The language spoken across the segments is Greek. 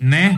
Ναι.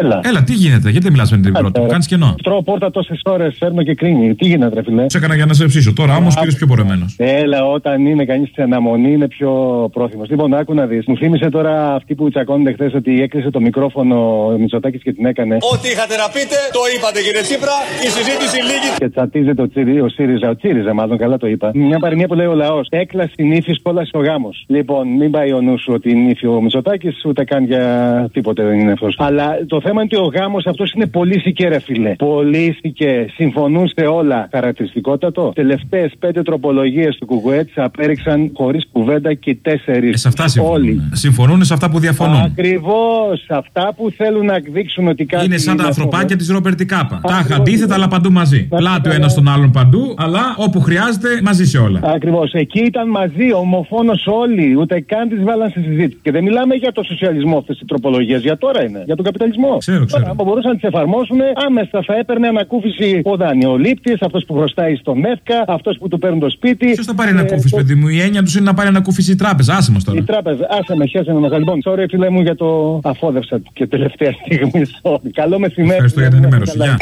Έλα. Έλα, τι γίνεται, γιατί δεν μιλάς με την πρώτη, μου κάνεις κενό. Τρώω πόρτα τόσες ώρες, φέρνω και κρίνει. Τι γίνεται, ρε φιλέ; Σε έκανα για να σε ψήσω. Τώρα όμως πήρε πιο πορεμένος. Έλα, όταν είναι κανείς σε αναμονή είναι πιο πρόθυμος. Λοιπόν, άκου να δεις. Μου θύμισε τώρα αυτή που τσακώνεται χθες ότι έκλεισε το μικρόφωνο ο Μητσοτάκης και την έκανε. Ό,τι είχατε να πείτε, το είπατε κύριε Τσίπρα. Η συζήτηση λίγη. Και τσατίζεται ο, Τσίρι, ο ΣΥΡΙΖΑ, ο Τσίριζα μάλλον, καλά το είπα. Μια παροιμία που λέει ο λαός. Έκλα στην ύφη, κόλαση ο γάμος. Λοιπόν, μην πάει ο νους σου ότι είναι ύφη ο Μητσοτάκης, ούτε καν για τίποτε δεν είναι αυτός. Αλλά το θέμα είναι ότι ο γάμος αυτός είναι πολύ σικέ, ρε φιλέ. Πολύ σικέ. Συμφωνούν σε όλα. Χαρακτηριστικότατο. Τελευταίες πέντε τροπολογίες του Κουκουέτ απέριξαν χωρίς κουβέντα και τέσσερις. Ε, σε αυτά συμφωνούν. Όλοι. Συμφωνούν σε αυτά που διαφωνούν. Ακριβώς. Αυτά που θέλουν να δείξουν ότι κάτι. Είναι σαν τα ανθρωπάκια της Ρόμπερτη Κάπα. Τα Ακριβώς. αντίθετα, αλλά παντού μαζί. Πλάτη ο ένα τον άλλον παντού, αλλά όπου χρειάζεται μαζί σε όλα. Ακριβώς. Εκεί ήταν μαζί, ομοφόνος όλοι. Ούτε καν τις βάλαν στη συζήτηση. Και δεν μιλάμε για το σοσιαλισμό αυτές οι τροπολογίες. Για τώρα είναι. Για τον καπιταλισμό. Ξέρω, ξέρω. Τώρα, άμα μπορούσαν να τις εφαρμόσουν, άμεσα θα έπαιρνε ανακούφιση ο δανειολήπτης, αυτός που χρωστάει στο ΜΕΦΚΑ, αυτός που του παίρνουν το σπίτι. Ποιος θα πάρει Ε, ανακούφιση, το- παιδί μου; Η έννοια τους είναι να πάρει ανακούφιση η τράπεζα. Άσε μας τώρα. Η τράπεζα, άσε με, χέσε με μεγάλο. Λοιπόν, sorry φίλε μου για το αφόδευσα και τελευταία στιγμή. Sorry. Καλό μεσημέρι. Ευχαριστώ για την ενημέρωση. Καλά. Γεια.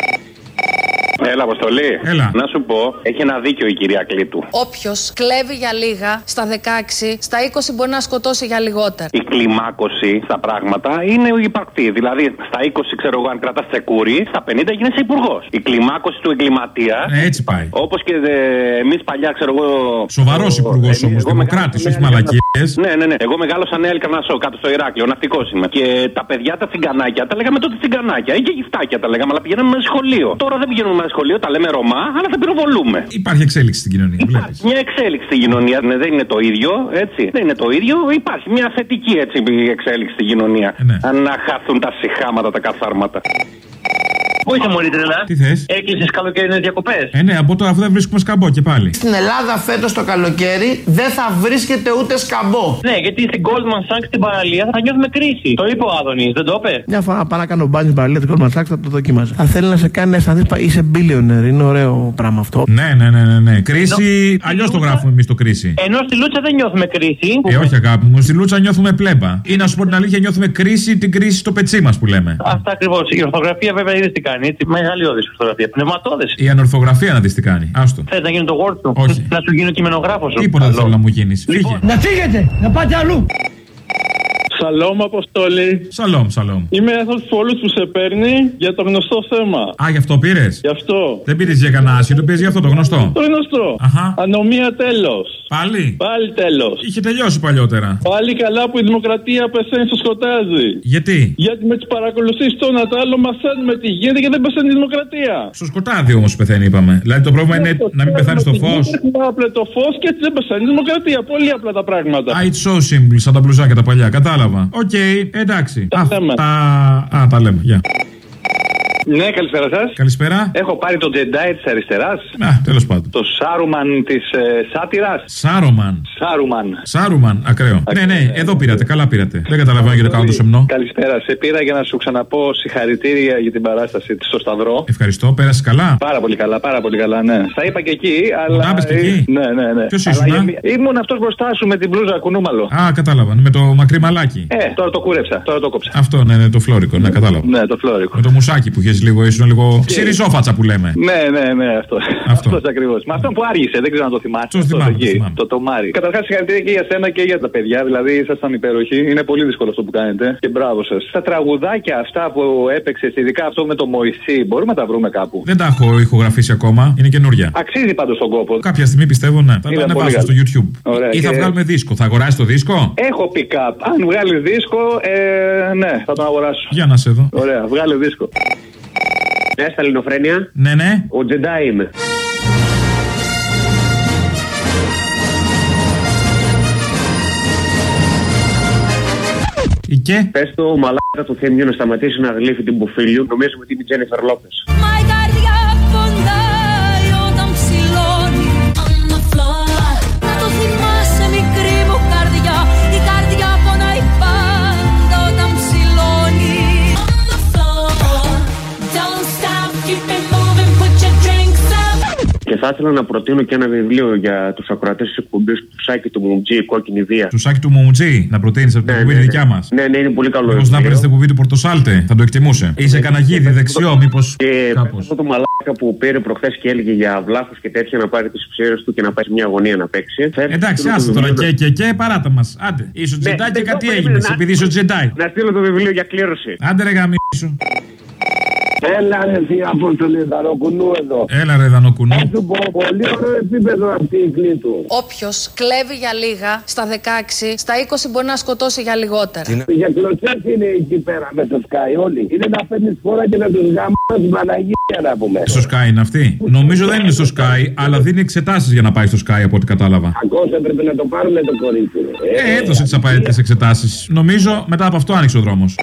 Έλα, Αποστολή. Έλα. Να σου πω, έχει ένα δίκιο η κυρία Κλήτου. Όποιος κλέβει για λίγα στα 16, στα 20 μπορεί να σκοτώσει για λιγότερα. Η κλιμάκωση στα πράγματα είναι υπαρκτή. Δηλαδή, στα 20, ξέρω εγώ, αν κρατάς τσεκούρι, στα 50 γίνεσαι υπουργός. Η κλιμάκωση του εγκληματία. Ε, έτσι πάει. Όπως και εμείς παλιά, ξέρω εγώ. Σοβαρός ο- υπουργός εμείς- όμως, εγώ δημοκράτης, μεγάλωσα όχι με- μαλακίες. Ναι, ναι, ναι. Εγώ μεγάλωσα νέα Ελκαρνασό κάτω στο Ηράκλειο, ναυτικός είμαι. Και τα παιδιά τα τσιγκανάκια τα λέγαμε τότε τσιγκανάκια ή και γυφτάκια τα λέγαμε, αλλά πηγαίναμε με σχολείο. Τώρα δεν πηγαίνουμε με σχολείο, τα λέμε Ρωμά, αλλά τα πυροβολούμε. Υπάρχει εξέλιξη στην κοινωνία, βλέπεις. Μια εξέλιξη στην κοινωνία. Ναι, δεν είναι το ίδιο, έτσι. Δεν είναι το ίδιο. Υπάρχει μια θετική έτσι, εξέλιξη στην κοινωνία. Ε, ναι. Αν να χαθούν τα συχάματα, τα καθάρματα. Πού είσαι μόλι τρελά. Τι θες; Έκλεισες καλοκαιρινές διακοπές. Ε, ναι, από τώρα αφού δεν βρίσκουμε σκαμπό και πάλι. Στην Ελλάδα φέτος το καλοκαίρι δεν θα βρίσκεται ούτε σκαμπό. Ναι, γιατί στην Goldman Sachs στην παραλία θα νιώθουμε κρίση. Το είπε ο Άδωνης, δεν το είπε; Μια φορά πάω να κάνω μπάνι στην παραλία του Goldman Sachs θα το δοκίμαζα. Αν θέλει να σε κάνει να αισθανθείς πα- είσαι billionaire, είναι ωραίο πράγμα αυτό. Ναι, ναι, ναι, ναι. ναι. Κρίση, αλλιώς το γράφουμε εμείς το κρίση. Ενώ στη Λούτσα δεν νιώθουμε κρίση. Ε, όχι αγάπη μου, στη Λούτσα νιώθουμε πλέμπα. Ή να σου πω την αλήθεια, νιώθουμε κρίση, την κρίση στο πετσί μας που λέμε. Αυτά ακριβώς. Η ορθογραφία βέβαια είδε τι κάνει. Έτσι. Μεγαλειώδη ορθογραφία. Πνευματώδες. Η ανορθογραφία να δεις τι κάνει. Άστο. Θες να γίνει το word σου; Όχι. Να σου γίνει ο κειμενογράφος σου. Τίποτα δεν Καλό. θέλω να μου γίνεις. Φύγε. Να φύγετε, να πάτε αλλού. Σαλόμ, Αποστόλη. Σαλόμ, σαλόμ. Είμαι ένας φόλο που σε παίρνει για το γνωστό θέμα. Α, γι' αυτό πήρες; Γι' αυτό. Δεν πήρες για κανένα άσχετο, πήρες για αυτό το γνωστό. Το γνωστό. Αχα. Ανομία τέλος. Πάλι; Πάλι τέλος. Είχε τελειώσει παλιότερα. Πάλι καλά που η δημοκρατία πεθαίνει στο σκοτάζι. Γιατί; Γιατί με τις παρακολουθήσεις το ένα το άλλο μαθαίνουμε τι γίνεται και δεν πεθαίνει η δημοκρατία. Στο σκοτάδι όμως πεθαίνει, είπαμε. Δηλαδή το πρόβλημα είναι να μην πεθάνεις στο φως. Έχουμε απλά το φως και έτσι δεν πεθαίνει η δημοκρατία. Πολύ απλά τα πράγματα. Α, it's so simple, σαν τα μπλουζάκια τα παλιά. Κατάλαβα. Οκ, εντάξει. Τα λέμε. Τα... Α, τα λέμε. Γεια. Ναι, καλησπέρα σας. Καλησπέρα. Έχω πάρει το Jedi της αριστεράς. Α, τέλος πάντων. Το Σάρουμαν της ε, Σάτυρας. Σάρωμαν. Σάρουμαν. Σάρουμαν, ακραίο. Ναι, ναι, εδώ πήρατε, καλά πήρατε. Δεν καταλαβαίνω γιατί κάνω το σεμνό. Καλησπέρα. Σε πήρα για να σου ξαναπώ συγχαρητήρια για την παράσταση στο Σταυρό. Ευχαριστώ, πέρασες καλά. Πάρα πολύ καλά, πάρα πολύ καλά, ναι. Στα είπα και εκεί, αλλά. Να είπες και εκεί; Ναι, ναι, ναι. Ποιος Αλλά ήσουν, για- Ήμουν αυτός μπροστά σου με την μπλούζα κουνούμαλο. Α, κατάλαβα. Με το μακρύ μαλάκι. Ε, τώρα το κούρεψα, τώρα το κόψα. Αυτό, ναι, ναι, το φλόρικο, ναι, κατάλαβα. Ναι, το φλόρικο. Με το μουσάκι που είχε λίγο, ήσουν λίγο. Ξυριζόφατσα που λέμε. Ναι, ναι, ναι, αυτό. Αυτό. Αυτός ακριβώς. Με αυτό που άργησε, δεν ξέρω αν το θυμάσαι. Το Αυτό θυμάμαι, εκεί, το θυμάμαι. Το τομάρι. Καταρχάς, συγχαρητήρια και για σένα και για τα παιδιά. Δηλαδή, ήσασταν υπέροχοι. Είναι πολύ δύσκολο αυτό που κάνετε. Και μπράβο σας. Τα τραγουδάκια αυτά που έπαιξες, ειδικά αυτό με το Μωυσή, μπορούμε να τα βρούμε κάπου; Δεν τα έχω ηχογραφήσει ακόμα, είναι καινούρια. Αξίζει πάντως τον κόπο. Κάποια στιγμή πιστεύω, ναι. Θα τα Είναι πολύ ανεβάσω στο καλό. YouTube. Ωραία, Ή θα και- βγάλουμε δίσκο. Θα αγοράσει το δίσκο; Έχω pick-up. Αν βγάλει δίσκο, ε, ναι, θα τον αγοράσω. Για να σε δω. Ωραία, βγάλει δίσκο. Ναι, στα Ελληνοφρένια. Ναι, ναι. Ο Τζεντάι είμαι. Ή και. Πες το ο μαλάκα του Θέμιου να σταματήσει να γλύφει την Μπουφίλιου. Νομίζουμε ότι είναι η Τζένιφερ Λόπες. Και θα ήθελα να προτείνω και ένα βιβλίο για τους ακροατές της εκπομπής του Σάκη του Μουμτζή, η Κόκκινη Βία. Του σάκι του Μουμουτζή να προτείνεις από την εκπομπή τη δικιά μας. Ναι, ναι, είναι πολύ καλό. Μήπως να βιβλίο. βρεις την εκπομπή του Πορτοσάλτε, θα το εκτιμούσε. Είσαι καναγίδι δεξιό, μήπως. Και Κάπως. αυτό το μαλάκα που πήρε προχθές και έλεγε για βλάχου και τέτοια να πάρει τις ψήρε του και να πάει σε μια αγωνία να παίξει. Θα έρθει Εντάξει, στείλω το άσε τώρα βιβλίο και και και παράτα μας. Άντε, είσαι ο Ναι, Τζεντάι και δεν κάτι το έγινε. περίμενα. Επειδή είσαι ο Τζεντάι. Να στείλω το βιβλίο για κλήρωση. Άντε ρε γαμίσου. Έλα ρε θεία Απόστολη Δαροκουνού εδώ. Έλα ρε δανοκουνού. Θα σου πω πολύ ωραίο επίπεδο αυτή η κλήτου. Όποιος κλέβει για λίγα στα 16, στα 20 μπορεί να σκοτώσει για λιγότερα. Για κλωτσές είναι εκεί πέρα με το Sky όλοι. Είναι να παίρνεις φορά και να τους γαμάς Παναγία να πούμε. Στο Sky είναι αυτή. Νομίζω δεν είναι στο Sky, αλλά δίνει εξετάσεις για να πάει στο Sky από ό,τι κατάλαβα. Ακόμα έπρεπε να το πάρουμε το κορίτσι. Ε, έδωσε τις απαραίτητες εξετάσεις. Νομίζω μετά από αυτό άνοιξε ο δρόμος.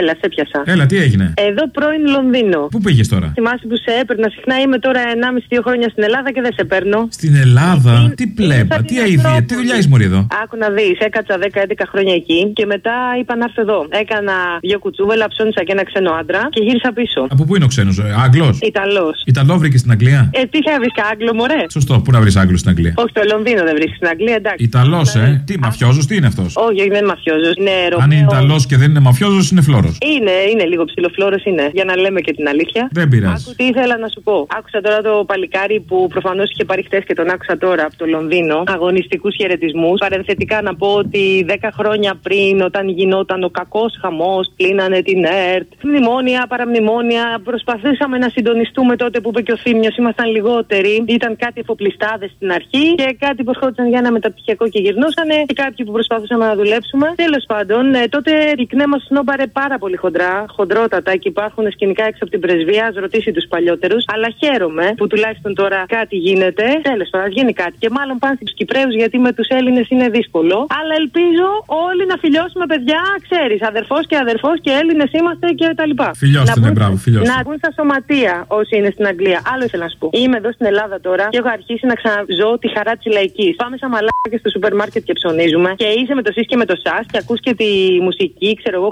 Έλα, σε πιασα. Έλα, τι έγινε; Εδώ πρώην Λονδίνο. Πού πήγες τώρα; Θυμάσαι που σε έπαιρνα συχνά. Είμαι τώρα 1,5-2 χρόνια στην Ελλάδα και δεν σε παίρνω. Στην Ελλάδα; Τι πλέμπα, τι αηδία, τι δουλειά είσαι μωρή εδώ; Άκου να δεις, έκατσα 10-11 χρόνια εκεί και μετά είπα να έρθω εδώ. Έκανα δύο κουτσούβελα, ψώνισα και ένα ξένο άντρα και γύρισα πίσω. Από πού είναι ο ξένος, Άγγλος; Ιταλός. Ιταλό βρήκες στην Αγγλία; Ε, τι θα βρει Άγγλο, μωρέ; Σωστό, πού να βρεις Άγγλο στην Αγγλία; Όχι, το Λονδίνο δεν βρίσκεις στην Αγγλία, εντάξει. Ιταλός, ε; Τι, μαφιόζος, τι είναι αυτός; Όχι, όχι, δεν είναι μαφιόζος. Είναι Αν Ρωμαίο. είναι Ιταλός και δεν είναι μαφιόζος, είναι φλόρος. Είναι, είναι λίγο ψηλοφλόρο, είναι. Για να λέμε και την αλήθεια. Δεν πειράζει. Άκου τι ήθελα να σου πω. Άκουσα τώρα το παλικάρι που προφανώς είχε πάρει χτες και τον άκουσα τώρα από το Λονδίνο. Αγωνιστικούς χαιρετισμούς. Παρενθετικά να πω ότι 10 χρόνια πριν, όταν γινόταν ο κακός χαμός, κλείνανε την ΕΡΤ. Μνημόνια, παραμνημόνια. Προσπαθήσαμε να συντονιστούμε τότε που είπε και ο Θήμιος. Ήμασταν λιγότεροι. Ήταν κάτι εφοπλιστάδες στην αρχή και κάτι που ερχόντουσαν για ένα μεταπτυχιακό και γυρνούσανε. Και κάποιοι που προσπαθούσαμε να δουλέψουμε. Τέλος πάντων, ε, τότε η ΚΝΕ μα σνόμπαρε πάρα πολύ χοντρά, χοντρότατα και υπάρχουν σκηνικά έξω από την πρεσβεία. Α ρωτήσει τους παλιότερους. Αλλά χαίρομαι που τουλάχιστον τώρα κάτι γίνεται. Τέλος πάντων, ας γίνει κάτι. Και μάλλον πάνε στους Κυπρέους γιατί με τους Έλληνες είναι δύσκολο. Αλλά ελπίζω όλοι να φιλιώσουμε παιδιά, ξέρεις. Αδερφός και αδερφός και Έλληνες είμαστε και τα λοιπά. Φιλιώστε, Να ναι, μπουν- μπράβο, φιλιώστε. Να μπουν στα σωματεία όσοι είναι στην Αγγλία. Άλλο ήθελα να σου πω. Είμαι εδώ στην Ελλάδα τώρα και έχω αρχίσει να ξαναζώ τη χαρά της λαϊκής. Πάμε σαν μαλάκια στο σούπερ μάρκετ και ψωνίζουμε. Και είσαι με το ΣΥΣ και με το ΣΑΣ και ακούς και τη μουσική, ξέρω εγώ,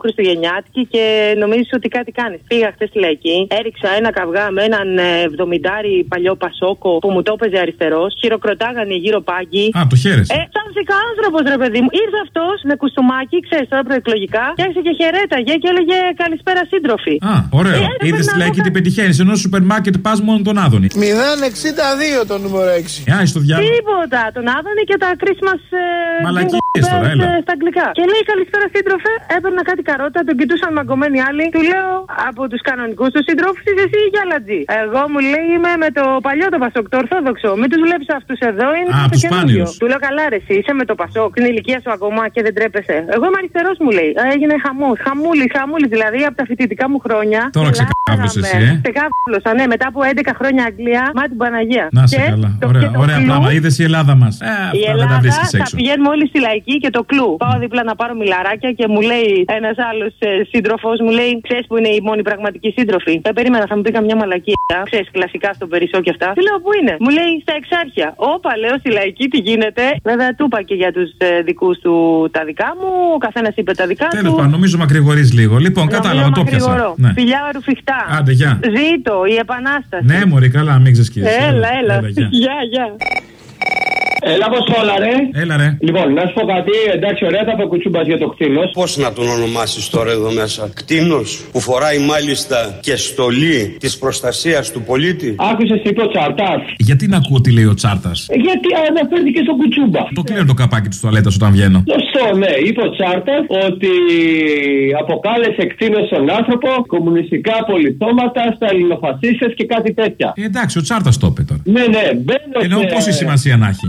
Χριστουγεννιάτικη και νομίζεις ότι κάτι κάνεις. Πήγα χθες στη λαϊκή, έριξα ένα καυγά με έναν ε, 70 παλιό πασόκο που μου το έπαιζε αριστερός. Χειροκροτάγανε γύρω πάγκοι. Α, το χαίρεσαι. Ε, τσάμψικα άνθρωπος, ρε παιδί μου. Ήρθε αυτός με κουστούμάκι, ξέρεις τώρα προεκλογικά, και άρχισε και χαιρέταγε και έλεγε Καλησπέρα σύντροφοι. Α, ωραίο. Ε, έπρεπε Είδες να τη λαϊκή δω τι πετυχαίνει. Ενώ στο σούπερ μάρκετ πας μόνο τον Άδωνη. 062 το νούμερο 6. Ε, άι στο διάλογο. Τίποτα. Τον Άδωνη και τα Christmas. Ε, Μαλακίες jingle τώρα, bells, έλα. ε, Στα αγγλικά. Και λέει καλησπέρα σύντροφε. Έπαιρνα κάτι καρότα, τον κοιτούσαν μαγκωμένοι άλλοι. Του λέω από τους κανονικούς τους συντρόφους είσαι εσύ ή γιαλατζή. Εγώ μου λέει είμαι με το παλιό το Πασόκ, το Ορθόδοξο. Μην τους βλέπεις αυτούς εδώ, είναι Α, το τους καινούριο. σπάνιους. Του λέω καλά, ρε, εσύ είσαι με το Πασόκ, την ηλικία σου ακόμα και δεν τρέπεσαι. Εγώ είμαι αριστερός, μου λέει. Ε, Έγινε χαμός. Χαμούλη, χαμούλη, δηλαδή από τα φοιτητικά μου χρόνια. Τώρα γελάγαμε. ξεκάβλωσες εσύ, ε. Ξεκάβλωσα, ναι, μετά από 11 χρόνια Αγγλία, μα την Παναγία. Να σε Και καλά. το- Ωραία, και το ωραία κλου- πράγμα. Είδες η Ελλάδα μας. Ε, η αυτά δεν τα Ελλάδα βρίσκεις θα έξω. πηγαίνουμε όλοι στη λαϊκή και το κλου. Πάω δίπλα να πάρω μιλαράκια και μου λέει ένας άλλος σύντροφος, μου λέει: Ξέρεις που είναι η μόνη πραγματική σύντροφη; Δεν περίμενα, θα μου πει καμιά μαλακία. Ξέρεις κλασικά στον Περισσό και αυτά. Τι λέω, Πού είναι; Μου λέει στα εξάρχεια. Όπα, λέω στη λαϊκή τι γίνεται; Βέβαια, του είπα και για τους δικούς του τα δικά μου. Ο καθένας είπε τα δικά Τέλος του. πάντων, νομίζω μακρηγορείς λίγο. Λοιπόν, Νομίζω κατάλαβα, το πιάσα. μακρηγορώ. Ναι. Φιλιά ρουφιχτά. Άντε, γεια. Ζήτω η επανάσταση. Ναι, Μωρή, καλά, μην ξεσκίσει. Έλα, έλα. γεια. Γεια, γεια. Έλα, πώς όλα, ρε. Έλα, ρε. Λοιπόν, να σου πω κάτι, εντάξει, ωραία θα πω κουτσούμπας για το κτίνος. Πώς να τον ονομάσεις τώρα εδώ μέσα, Κτίνος, που φοράει μάλιστα και στολή της προστασίας του πολίτη; Άκουσες τι είπε ο Τσαρτάς; Γιατί να ακούω τι λέει ο Τσάρτας; Γιατί αναφέρθηκε στον κουτσούμπα. Το κλείνω το καπάκι τη τουαλέτα όταν βγαίνω. Σωστό, ναι. Είπε ο Τσάρτας ότι αποκάλεσε κτίνος στον άνθρωπο κομμουνιστικά πολιτώματα, στα ελληνοφασίστε και κάτι τέτοια. Ε, εντάξει, ο Τσάρτας το είπε τώρα. Ναι, ναι, μπαίνω Ενώ σε- πόση σημασία να έχει;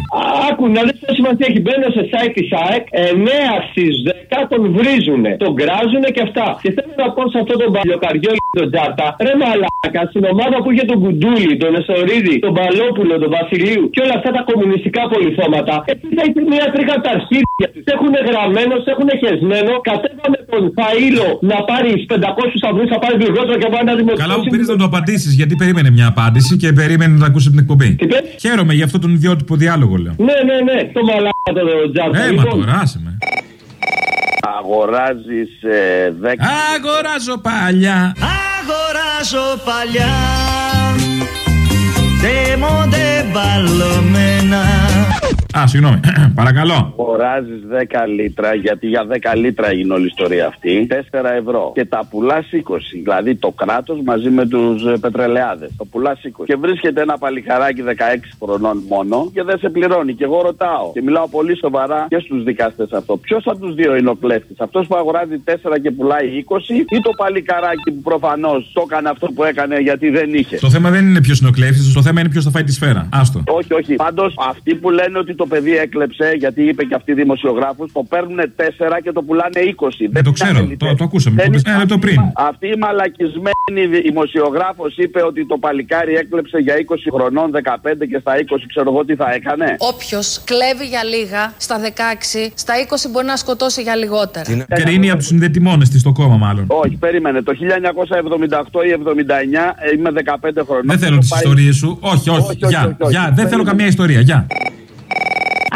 Άκου να δεις πόση σημασία έχει. Μπαίνω σε site της ΑΕΚ, 9 στις 10 τον βρίζουνε, τον γκράζουνε και αυτά. Και θέλω να πω σε αυτόν τον παλιοκαριό τον Τζάτα, ρε μαλάκα, στην ομάδα που είχε τον Κουντούλη, τον Εσωρίδη, τον Παλόπουλο, τον Βασιλείου και όλα αυτά τα κομμουνιστικά πολυθώματα, εκεί θα είχε μια τρίχα από τα αρχίδια τους. Έχουν γραμμένος, σε έχουν χεσμένο, κατέβαμε τον Φαΐλο να πάρει 500 σταυρούς, θα πάρει λιγότερο και πάει να δημοσιεύσει. Καλά μου πήρες να το απαντήσεις, γιατί περίμενε μια απάντηση και περίμενε να ακούσει την εκπομπή. Χαίρομαι για αυτό τον ιδιότυπο διάλογο, λέω. Ναι, ναι, ναι, το μαλάκα τον Τζάτα. Ε, μα τώρα, άσε με. Αγοράζεις ε, 10. Αγοράζω παλιά. Αγοράζω παλιά Ντέμοντε μπαλωμένα Α, συγγνώμη. Παρακαλώ. Αγοράζεις 10 λίτρα, γιατί για 10 λίτρα έγινε όλη η ιστορία αυτή, 4 ευρώ. Και τα πουλάς 20. Δηλαδή το κράτος μαζί με τους πετρελαιάδες. Το πουλάς 20. Και βρίσκεται ένα παλικαράκι 16 χρονών μόνο και δεν σε πληρώνει. Και εγώ ρωτάω και μιλάω πολύ σοβαρά και στους δικαστές αυτό. Ποιος από τους δύο είναι ο κλέφτης, αυτός που αγοράζει 4 και πουλάει 20 ή το παλικαράκι που προφανώς το έκανε αυτό που έκανε γιατί δεν είχε; Το θέμα δεν είναι ποιος είναι ο κλέφτης, το θέμα είναι ποιο θα φάει της σφαίρα. Άστο. Όχι, όχι. Πάντως αυτοί που λένε ότι το παιδί έκλεψε, γιατί είπε και αυτή η δημοσιογράφο, το παίρνουν 4 και το πουλάνε 20. Δεν το ξέρω, το, το ακούσαμε. Δεν Το πες ένα λεπτό πριν. Αυτή η μαλακισμένη δημοσιογράφος είπε ότι το παλικάρι έκλεψε για 20 χρονών, 15 και στα 20 ξέρω εγώ τι θα έκανε. Όποιος κλέβει για λίγα στα 16, στα 20 μπορεί να σκοτώσει για λιγότερα. Και είναι από τους συνδετημόνες της στο κόμμα, μάλλον. Όχι, περίμενε. Το 1978 ή 79 ε, είμαι 15 χρονών. Δεν θέλω Το τις πάει- ιστορίες σου. Όχι, όχι. όχι, Γεια, όχι, όχι. γεια. Δεν θέλω Περίμενε. καμία ιστορία. Γεια.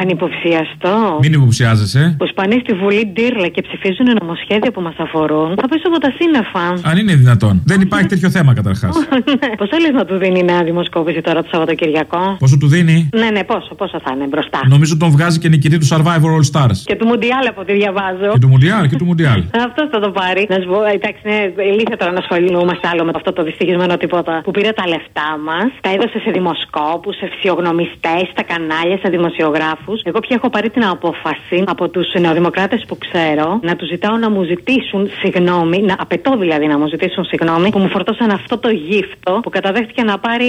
Ανυποψιαστό. Μην υποψιάζεσαι. Που σπανεί στη Βουλή ντύρλα και ψηφίζουν νομοσχέδια που μας αφορούν. Θα πέσω από τα σύννεφα. Αν είναι δυνατόν. Δεν υπάρχει τέτοιο θέμα καταρχάς. ναι. Πόσο λες να του δίνει η νέα δημοσκόπηση τώρα το Σαββατοκυριακό; Πόσο του δίνει; Ναι, ναι, πόσο, πόσο θα είναι μπροστά. Νομίζω τον βγάζει και νικητή του Survivor All Stars. Και του Μουντιάλ από ό,τι διαβάζω. Και του Μουντιάλ και του Μουντιάλ. Αυτό θα το πάρει. Να σου πω, εντάξει, είναι ηλίθεια τώρα να ασχολούμαστε άλλο με αυτό το δυστυχισμένο τίποτα που πήρε τα λεφτά μας, τα έδωσε σε δημοσκόπους, σε φυσιογνωμιστές, στα κανάλια, σε δημοσιογράφους. Εγώ πια έχω πάρει την απόφαση από τους νεοδημοκράτες που ξέρω να τους ζητάω να μου ζητήσουν συγγνώμη, να απαιτώ δηλαδή να μου ζητήσουν συγγνώμη που μου φορτώσαν αυτό το γύφτο που καταδέχτηκε να πάρει.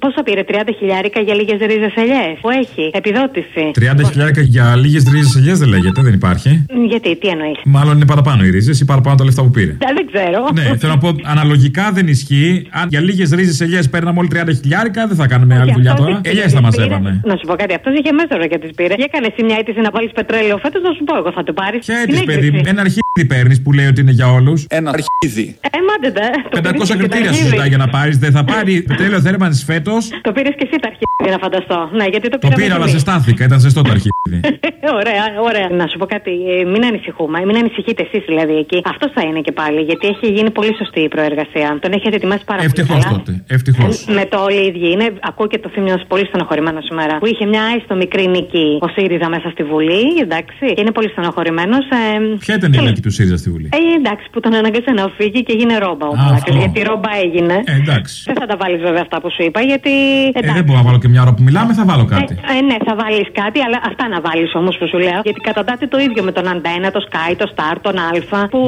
Πόσο πήρε, 30 χιλιάρικα για λίγες ρίζες ελιές. Που έχει, επιδότηση. 30.000 για λίγες ρίζες ελιές δεν λέγεται, δεν υπάρχει. Γιατί, τι εννοείς; Μάλλον είναι παραπάνω οι ρίζες ή παραπάνω τα λεφτά που πήρε. Δεν ξέρω. Ναι, θέλω να πω, αναλογικά δεν ισχύει. Αν για λίγες ρίζες ελιές παίρναμε όλοι 30 χιλιάρικα, δεν θα κάνουμε άλλη δουλειά αυτός τώρα. είχε- Ελιές θα μαζεύαμε. Να σου πω κάτι, αυτός είχε μέσα και τι πήρε. Και έκανε εσύ μια αίτηση να βάλεις πετρέλαιο φέτος, να σου πω, εγώ θα το πάρεις. Ποια έτσι, παιδί μου, ένα αρχίδι παίρνεις που λέει ότι είναι για όλους. Ένα αρχίδι. Ε, μάντετε. το πήρες 500 και εσύ κριτήρια τα σου αρχίδι. ζητάει για να πάρεις. Δεν θα πάρει πετρέλαιο θέρμανσης φέτος. Το πήρες και εσύ τα αρχίδια, να φανταστώ. Ναι, γιατί το Το πήρα. πήρα, αλλά ζεστάθηκα. Ήταν ζεστό το αρχίδι. ωραία, ωραία. Να σου πω κάτι, ε, μην ανησυχούμε, μην ανησυχείτε εσείς δηλαδή εκεί. Αυτός θα είναι και πάλι, γιατί έχει γίνει πολύ σωστή η προεργασία. Τον έχετε ετοιμάσει πάρα πολύ. Ευτυχώς καλά. τότε. Ευτυχώς. Με το όλοι οι ίδιοι είναι. Ακούω και το θύμιο πολύ στενοχωρημένο σήμερα. Που είχε μια έστω μικρή νίκη ο ΣΥΡΙΖΑ μέσα στη Βουλή, εντάξει. Και είναι πολύ στενοχωρημένος. Ε, Ποια ήταν η νίκη του ΣΥΡΙΖΑ στη Βουλή; ε, εντάξει, που τον αναγκάσε να φύγει και έγινε ρόμπα ο Α, Μαλάκας, αυτό. Γιατί ρόμπα έγινε. Ε, εντάξει. Δεν θα τα βάλεις βέβαια αυτά που σου είπα, γιατί. Ε, Εντάξει. δεν μπορώ να βάλω και μια ώρα που μιλάμε, θα βάλω κάτι. Ε, ε, ναι, θα βάλεις κάτι, αλλά αυτά να βάλεις όμως που σου λέω. Γιατί καταντάτε το ίδιο με τον Αντένα, το Sky, το Star, τον Α, που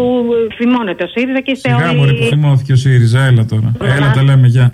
ε, θυμώνεται ο ΣΥΡΙΖΑ και είστε Σιγά μου, ρε, που όλοι. θυμώθηκε ο ΣΥΡΙΖΑ, έλα τώρα. Έλα, τα λέμε, γεια.